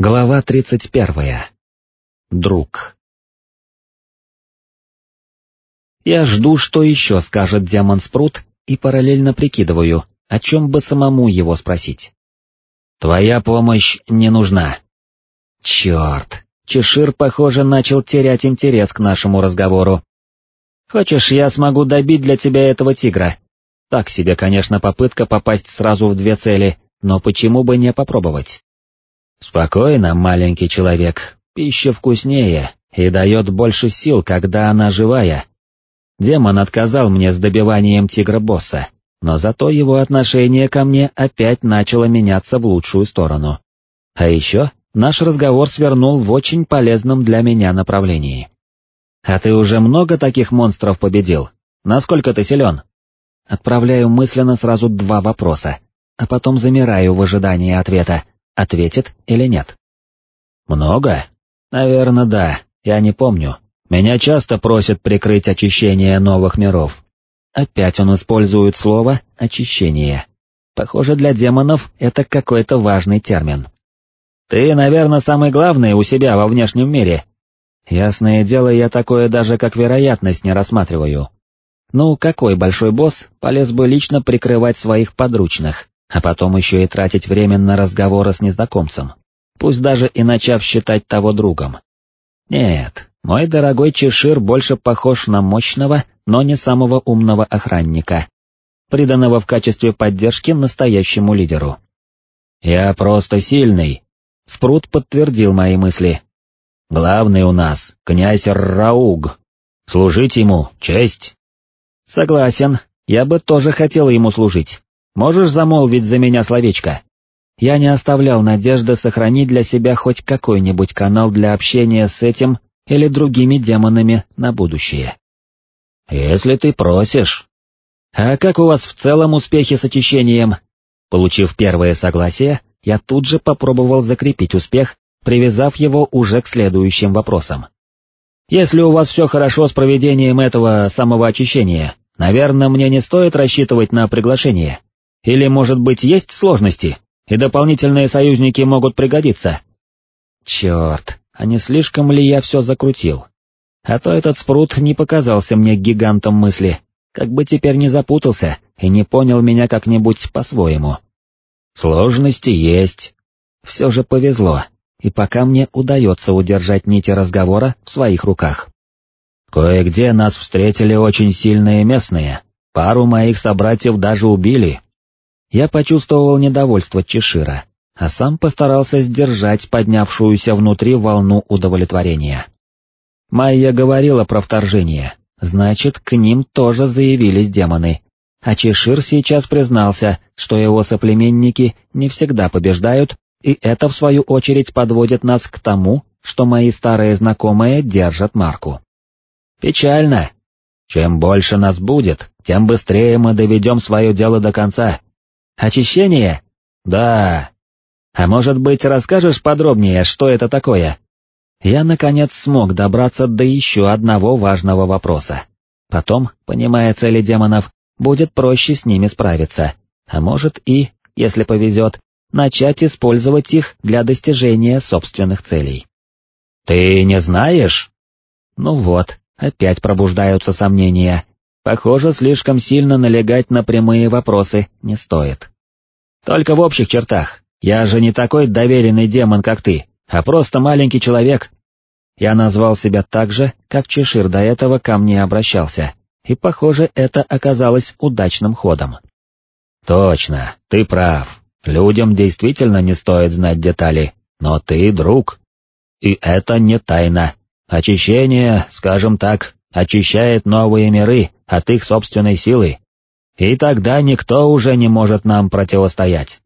Глава тридцать первая. Друг. Я жду, что еще скажет демон Спрут, и параллельно прикидываю, о чем бы самому его спросить. Твоя помощь не нужна. Черт, Чешир, похоже, начал терять интерес к нашему разговору. Хочешь, я смогу добить для тебя этого тигра? Так себе, конечно, попытка попасть сразу в две цели, но почему бы не попробовать? Спокойно, маленький человек, пища вкуснее и дает больше сил, когда она живая. Демон отказал мне с добиванием тигра-босса, но зато его отношение ко мне опять начало меняться в лучшую сторону. А еще наш разговор свернул в очень полезном для меня направлении. «А ты уже много таких монстров победил? Насколько ты силен?» Отправляю мысленно сразу два вопроса, а потом замираю в ожидании ответа, ответит или нет. Много? Наверное, да, я не помню. Меня часто просят прикрыть очищение новых миров. Опять он использует слово «очищение». Похоже, для демонов это какой-то важный термин. Ты, наверное, самый главный у себя во внешнем мире. Ясное дело, я такое даже как вероятность не рассматриваю. Ну, какой большой босс полез бы лично прикрывать своих подручных, а потом еще и тратить время на разговоры с незнакомцем, пусть даже и начав считать того другом. Нет, мой дорогой Чешир больше похож на мощного, но не самого умного охранника, приданного в качестве поддержки настоящему лидеру. «Я просто сильный», — Спрут подтвердил мои мысли. «Главный у нас, князь Рауг. Служить ему — честь». «Согласен, я бы тоже хотел ему служить. Можешь замолвить за меня словечко? Я не оставлял надежды сохранить для себя хоть какой-нибудь канал для общения с этим или другими демонами на будущее. Если ты просишь. А как у вас в целом успехи с очищением? Получив первое согласие, я тут же попробовал закрепить успех, привязав его уже к следующим вопросам. Если у вас все хорошо с проведением этого самого очищения, наверное, мне не стоит рассчитывать на приглашение. Или, может быть, есть сложности, и дополнительные союзники могут пригодиться? Черт, а не слишком ли я все закрутил? А то этот спрут не показался мне гигантом мысли, как бы теперь не запутался и не понял меня как-нибудь по-своему. Сложности есть. Все же повезло, и пока мне удается удержать нити разговора в своих руках. Кое-где нас встретили очень сильные местные, пару моих собратьев даже убили, я почувствовал недовольство Чешира, а сам постарался сдержать поднявшуюся внутри волну удовлетворения. Майя говорила про вторжение, значит, к ним тоже заявились демоны, а Чешир сейчас признался, что его соплеменники не всегда побеждают, и это в свою очередь подводит нас к тому, что мои старые знакомые держат марку. Печально. Чем больше нас будет, тем быстрее мы доведем свое дело до конца, Очищение? Да. А может быть, расскажешь подробнее, что это такое? Я, наконец, смог добраться до еще одного важного вопроса. Потом, понимая цели демонов, будет проще с ними справиться, а может и, если повезет, начать использовать их для достижения собственных целей. «Ты не знаешь?» Ну вот, опять пробуждаются сомнения, Похоже, слишком сильно налегать на прямые вопросы не стоит. Только в общих чертах. Я же не такой доверенный демон, как ты, а просто маленький человек. Я назвал себя так же, как Чешир до этого ко мне обращался, и, похоже, это оказалось удачным ходом. Точно, ты прав. Людям действительно не стоит знать детали, но ты друг. И это не тайна. Очищение, скажем так, очищает новые миры от их собственной силы, и тогда никто уже не может нам противостоять.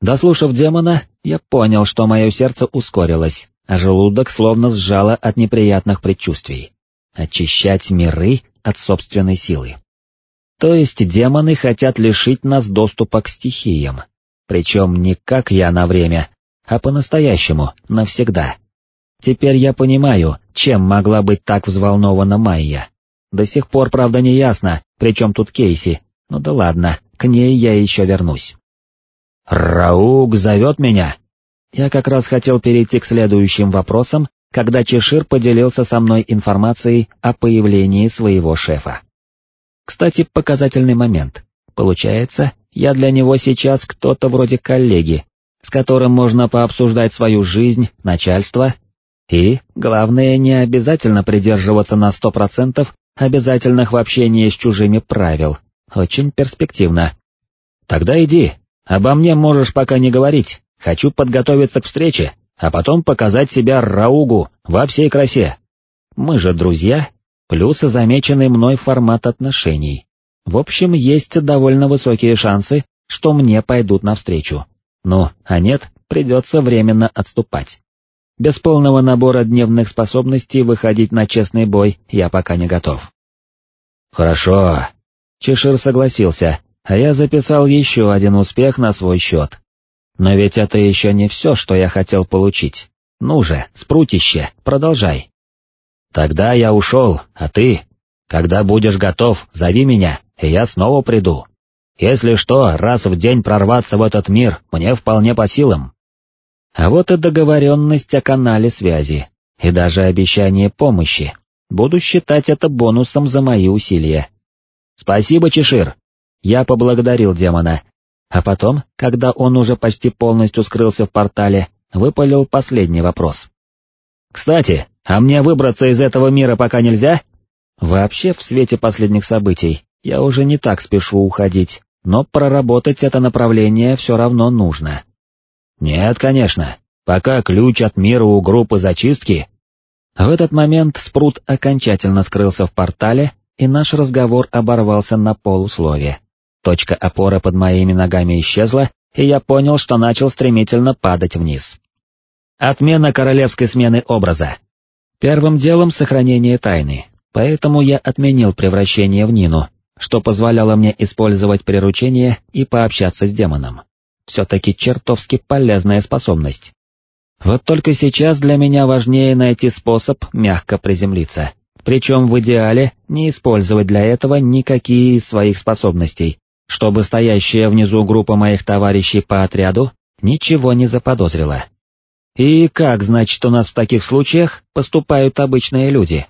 Дослушав демона, я понял, что мое сердце ускорилось, а желудок словно сжало от неприятных предчувствий. Очищать миры от собственной силы. То есть демоны хотят лишить нас доступа к стихиям, причем не как я на время, а по-настоящему, навсегда. Теперь я понимаю, чем могла быть так взволнована Майя. До сих пор, правда, не ясно, при чем тут Кейси, ну да ладно, к ней я еще вернусь. «Раук зовет меня?» Я как раз хотел перейти к следующим вопросам, когда Чешир поделился со мной информацией о появлении своего шефа. Кстати, показательный момент. Получается, я для него сейчас кто-то вроде коллеги, с которым можно пообсуждать свою жизнь, начальство, и, главное, не обязательно придерживаться на сто процентов обязательных в общении с чужими правил. Очень перспективно. Тогда иди, обо мне можешь пока не говорить, хочу подготовиться к встрече, а потом показать себя Раугу во всей красе. Мы же друзья, плюс замеченный мной формат отношений. В общем, есть довольно высокие шансы, что мне пойдут навстречу. Ну, а нет, придется временно отступать. Без полного набора дневных способностей выходить на честный бой я пока не готов. Хорошо. Чешир согласился, а я записал еще один успех на свой счет. Но ведь это еще не все, что я хотел получить. Ну же, спрутище, продолжай. Тогда я ушел, а ты? Когда будешь готов, зови меня, и я снова приду. Если что, раз в день прорваться в этот мир мне вполне по силам. А вот и договоренность о канале связи, и даже обещание помощи. Буду считать это бонусом за мои усилия. Спасибо, Чешир. Я поблагодарил демона, а потом, когда он уже почти полностью скрылся в портале, выпалил последний вопрос. «Кстати, а мне выбраться из этого мира пока нельзя?» Вообще, в свете последних событий, я уже не так спешу уходить, но проработать это направление все равно нужно. Нет, конечно, пока ключ от мира у группы зачистки. В этот момент Спрут окончательно скрылся в портале, и наш разговор оборвался на полуслове. Точка опоры под моими ногами исчезла, и я понял, что начал стремительно падать вниз. Отмена королевской смены образа. Первым делом сохранение тайны, поэтому я отменил превращение в Нину, что позволяло мне использовать приручение и пообщаться с демоном. Все-таки чертовски полезная способность. Вот только сейчас для меня важнее найти способ мягко приземлиться, причем в идеале не использовать для этого никакие из своих способностей, чтобы стоящая внизу группа моих товарищей по отряду ничего не заподозрила. И как, значит, у нас в таких случаях поступают обычные люди?